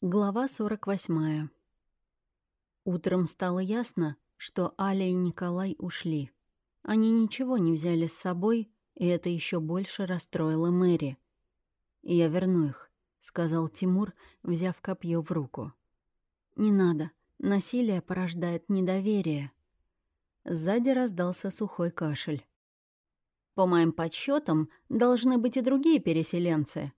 Глава 48. Утром стало ясно, что Аля и Николай ушли. Они ничего не взяли с собой, и это еще больше расстроило Мэри. «Я верну их», — сказал Тимур, взяв копье в руку. «Не надо. Насилие порождает недоверие». Сзади раздался сухой кашель. «По моим подсчетам, должны быть и другие переселенцы»,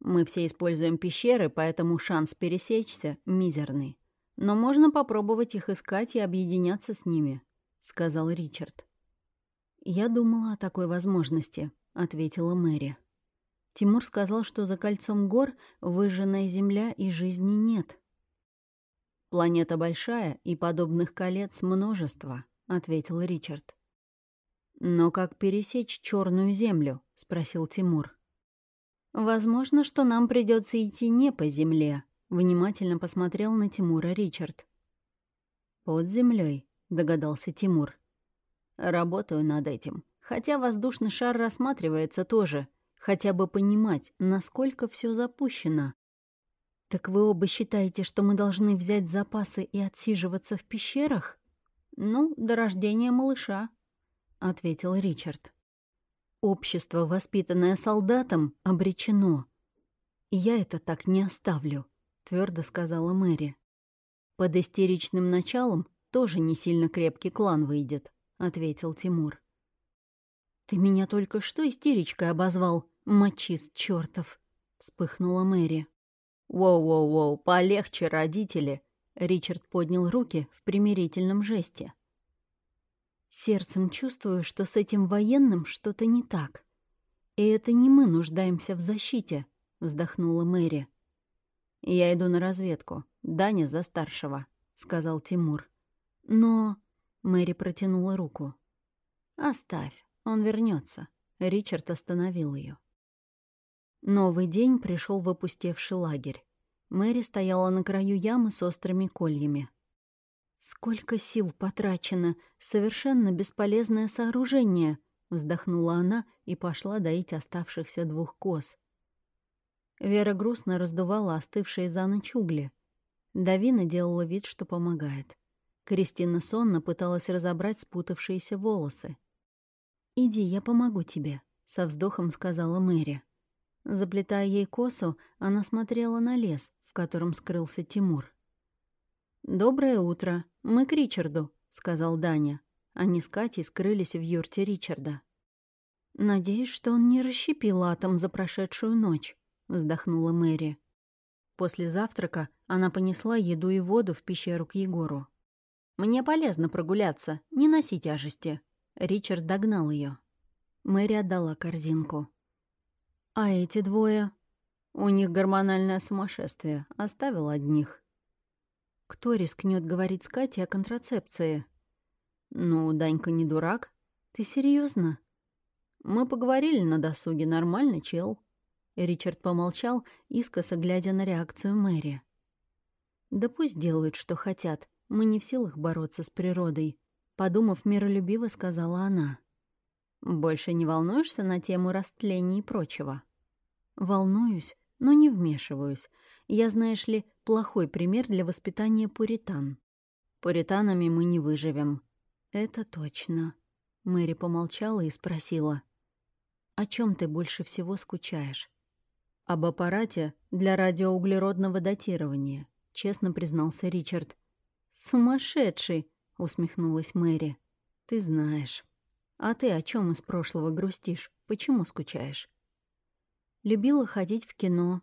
мы все используем пещеры, поэтому шанс пересечься мизерный. Но можно попробовать их искать и объединяться с ними», — сказал Ричард. «Я думала о такой возможности», — ответила Мэри. Тимур сказал, что за кольцом гор выжженная земля и жизни нет. «Планета большая, и подобных колец множество», — ответил Ричард. «Но как пересечь черную землю?» — спросил Тимур. «Возможно, что нам придется идти не по земле», — внимательно посмотрел на Тимура Ричард. «Под землей, догадался Тимур. «Работаю над этим. Хотя воздушный шар рассматривается тоже. Хотя бы понимать, насколько все запущено». «Так вы оба считаете, что мы должны взять запасы и отсиживаться в пещерах?» «Ну, до рождения малыша», — ответил Ричард. Общество, воспитанное солдатом, обречено. И я это так не оставлю, твердо сказала Мэри. Под истеричным началом тоже не сильно крепкий клан выйдет, ответил Тимур. Ты меня только что истеричкой обозвал, мочист чертов, вспыхнула Мэри. «Воу-воу-воу, полегче, родители!» Ричард поднял руки в примирительном жесте. Сердцем чувствую, что с этим военным что-то не так. И это не мы нуждаемся в защите, вздохнула Мэри. Я иду на разведку. Даня за старшего, сказал Тимур. Но Мэри протянула руку. Оставь, он вернется. Ричард остановил ее. Новый день пришел в опустевший лагерь. Мэри стояла на краю ямы с острыми кольями. «Сколько сил потрачено! Совершенно бесполезное сооружение!» — вздохнула она и пошла доить оставшихся двух коз. Вера грустно раздувала остывшие за ночь угли. Давина делала вид, что помогает. Кристина сонно пыталась разобрать спутавшиеся волосы. «Иди, я помогу тебе», — со вздохом сказала Мэри. Заплетая ей косу, она смотрела на лес, в котором скрылся Тимур. «Доброе утро. Мы к Ричарду», — сказал Даня. Они с Катей скрылись в юрте Ричарда. «Надеюсь, что он не расщепил атом за прошедшую ночь», — вздохнула Мэри. После завтрака она понесла еду и воду в пещеру к Егору. «Мне полезно прогуляться, не носи тяжести». Ричард догнал ее. Мэри отдала корзинку. «А эти двое?» «У них гормональное сумасшествие. Оставил одних». Кто рискнет говорить с Катей о контрацепции? Ну, Данька не дурак. Ты серьезно? Мы поговорили на досуге, нормально, чел. Ричард помолчал, искоса глядя на реакцию Мэри. Да пусть делают, что хотят. Мы не в силах бороться с природой. Подумав, миролюбиво сказала она. Больше не волнуешься на тему растления и прочего? Волнуюсь, но не вмешиваюсь. Я, знаешь ли, плохой пример для воспитания пуритан. Пуританами мы не выживем. Это точно. Мэри помолчала и спросила. О чем ты больше всего скучаешь? Об аппарате для радиоуглеродного датирования, честно признался Ричард. Сумасшедший, усмехнулась Мэри. Ты знаешь. А ты о чем из прошлого грустишь? Почему скучаешь? Любила ходить в кино.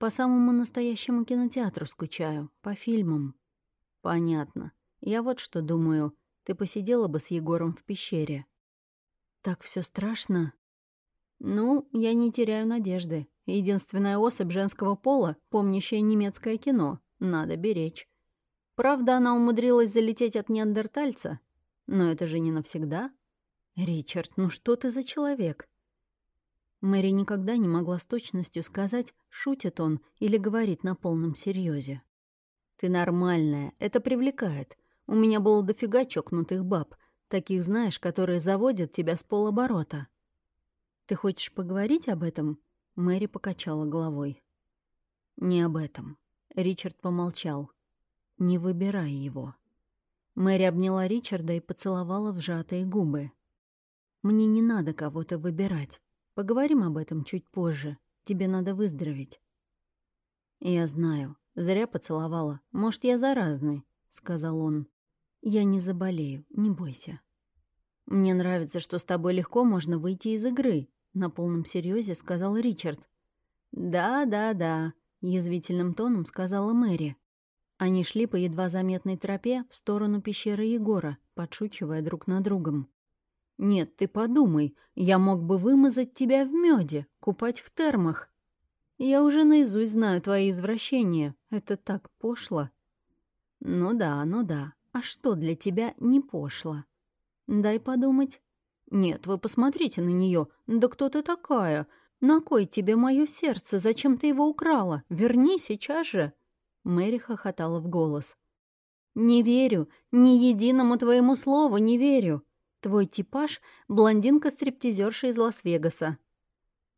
По самому настоящему кинотеатру скучаю, по фильмам. Понятно. Я вот что думаю. Ты посидела бы с Егором в пещере. Так все страшно. Ну, я не теряю надежды. Единственная особь женского пола, помнящая немецкое кино. Надо беречь. Правда, она умудрилась залететь от неандертальца. Но это же не навсегда. Ричард, ну что ты за человек? Мэри никогда не могла с точностью сказать, шутит он или говорит на полном серьезе. «Ты нормальная, это привлекает. У меня было дофига чокнутых баб, таких, знаешь, которые заводят тебя с полоборота». «Ты хочешь поговорить об этом?» Мэри покачала головой. «Не об этом. Ричард помолчал. «Не выбирай его». Мэри обняла Ричарда и поцеловала в сжатые губы. «Мне не надо кого-то выбирать. Поговорим об этом чуть позже. Тебе надо выздороветь». «Я знаю. Зря поцеловала. Может, я заразный», — сказал он. «Я не заболею, не бойся». «Мне нравится, что с тобой легко можно выйти из игры», — на полном серьезе сказал Ричард. «Да, да, да», — язвительным тоном сказала Мэри. Они шли по едва заметной тропе в сторону пещеры Егора, подшучивая друг над другом. «Нет, ты подумай, я мог бы вымазать тебя в меде, купать в термах. Я уже наизусть знаю твои извращения. Это так пошло». «Ну да, ну да. А что для тебя не пошло?» «Дай подумать». «Нет, вы посмотрите на нее. Да кто ты такая? На кой тебе мое сердце? Зачем ты его украла? Верни сейчас же!» Мэри хохотала в голос. «Не верю, ни единому твоему слову не верю. Твой типаж — блондинка-стриптизерша из Лас-Вегаса.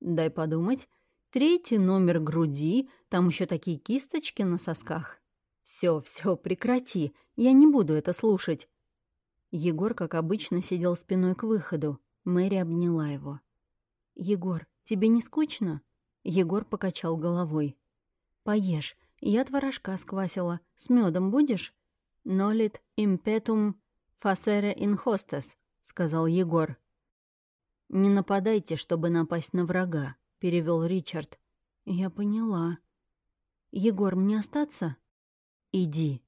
Дай подумать. Третий номер груди, там еще такие кисточки на сосках. Все, все, прекрати, я не буду это слушать. Егор, как обычно, сидел спиной к выходу. Мэри обняла его. «Егор, тебе не скучно?» Егор покачал головой. «Поешь, я творожка сквасила. С медом будешь?» «Нолит импетум фасере ин хостес», — сказал Егор. «Не нападайте, чтобы напасть на врага», — перевел Ричард. «Я поняла». «Егор, мне остаться?» «Иди».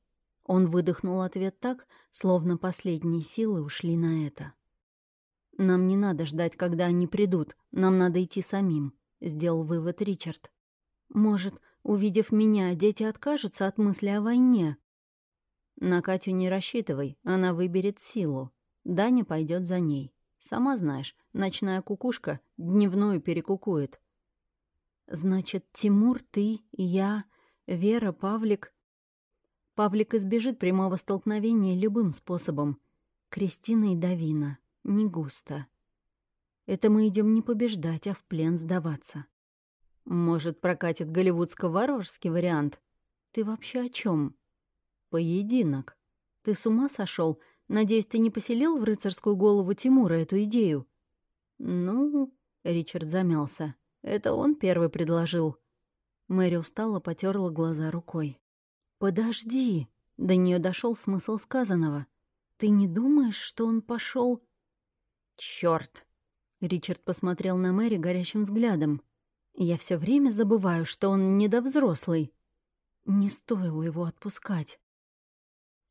Он выдохнул ответ так, словно последние силы ушли на это. «Нам не надо ждать, когда они придут. Нам надо идти самим», — сделал вывод Ричард. «Может, увидев меня, дети откажутся от мысли о войне?» «На Катю не рассчитывай, она выберет силу», Даня пойдет за ней. Сама знаешь, ночная кукушка дневную перекукует. Значит, Тимур, ты, я, Вера, Павлик... Павлик избежит прямого столкновения любым способом. Кристина и Давина. Не густо. Это мы идем не побеждать, а в плен сдаваться. Может, прокатит голливудско-варварский вариант? Ты вообще о чем? Поединок. Ты с ума сошел? Надеюсь, ты не поселил в рыцарскую голову Тимура эту идею?» «Ну...» — Ричард замялся. «Это он первый предложил». Мэри устало потерла глаза рукой. «Подожди!» — до нее дошел смысл сказанного. «Ты не думаешь, что он пошел? «Чёрт!» — Ричард посмотрел на Мэри горящим взглядом. «Я все время забываю, что он недовзрослый. Не стоило его отпускать».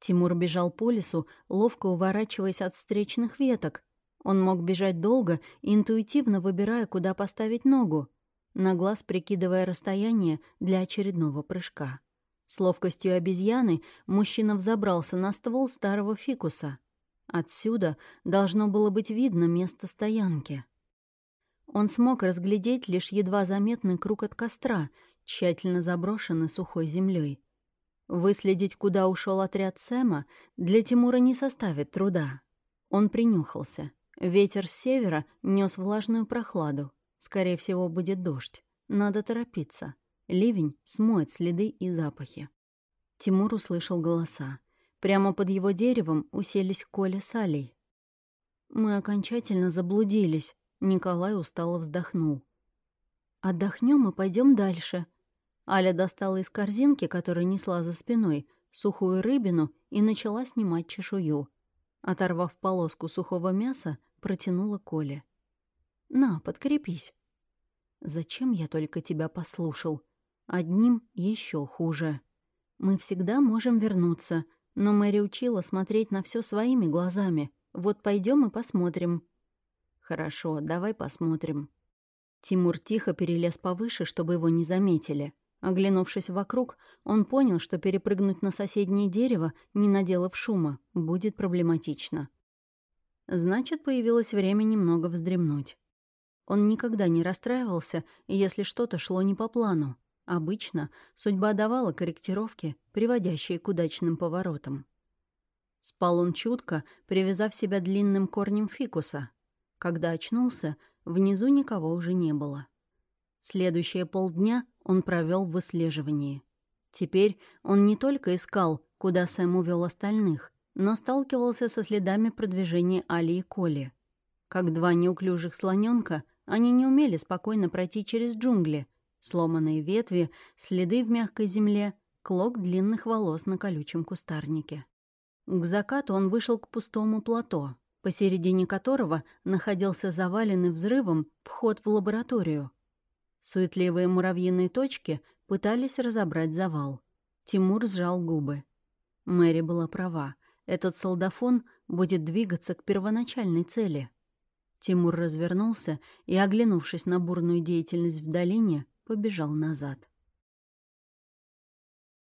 Тимур бежал по лесу, ловко уворачиваясь от встречных веток. Он мог бежать долго, интуитивно выбирая, куда поставить ногу, на глаз прикидывая расстояние для очередного прыжка. С ловкостью обезьяны мужчина взобрался на ствол старого фикуса. Отсюда должно было быть видно место стоянки. Он смог разглядеть лишь едва заметный круг от костра, тщательно заброшенный сухой землей. Выследить, куда ушел отряд Сэма, для Тимура не составит труда. Он принюхался. Ветер с севера нес влажную прохладу. Скорее всего, будет дождь. Надо торопиться. Ливень смоет следы и запахи. Тимур услышал голоса. Прямо под его деревом уселись Коля с Алей. «Мы окончательно заблудились», — Николай устало вздохнул. «Отдохнем и пойдем дальше», Аля достала из корзинки, которую несла за спиной, сухую рыбину и начала снимать чешую. Оторвав полоску сухого мяса, протянула Коле. «На, подкрепись». «Зачем я только тебя послушал? Одним еще хуже. Мы всегда можем вернуться, но Мэри учила смотреть на все своими глазами. Вот пойдем и посмотрим». «Хорошо, давай посмотрим». Тимур тихо перелез повыше, чтобы его не заметили. Оглянувшись вокруг, он понял, что перепрыгнуть на соседнее дерево, не наделав шума, будет проблематично. Значит, появилось время немного вздремнуть. Он никогда не расстраивался, если что-то шло не по плану. Обычно судьба давала корректировки, приводящие к удачным поворотам. Спал он чутко, привязав себя длинным корнем фикуса. Когда очнулся, внизу никого уже не было. Следующие полдня он провел в выслеживании. Теперь он не только искал, куда Сэм увел остальных, но сталкивался со следами продвижения Али и Коли. Как два неуклюжих слоненка, они не умели спокойно пройти через джунгли, сломанные ветви, следы в мягкой земле, клок длинных волос на колючем кустарнике. К закату он вышел к пустому плато, посередине которого находился заваленный взрывом вход в лабораторию. Суетливые муравьиные точки пытались разобрать завал. Тимур сжал губы. Мэри была права. Этот солдафон будет двигаться к первоначальной цели. Тимур развернулся и, оглянувшись на бурную деятельность в долине, побежал назад.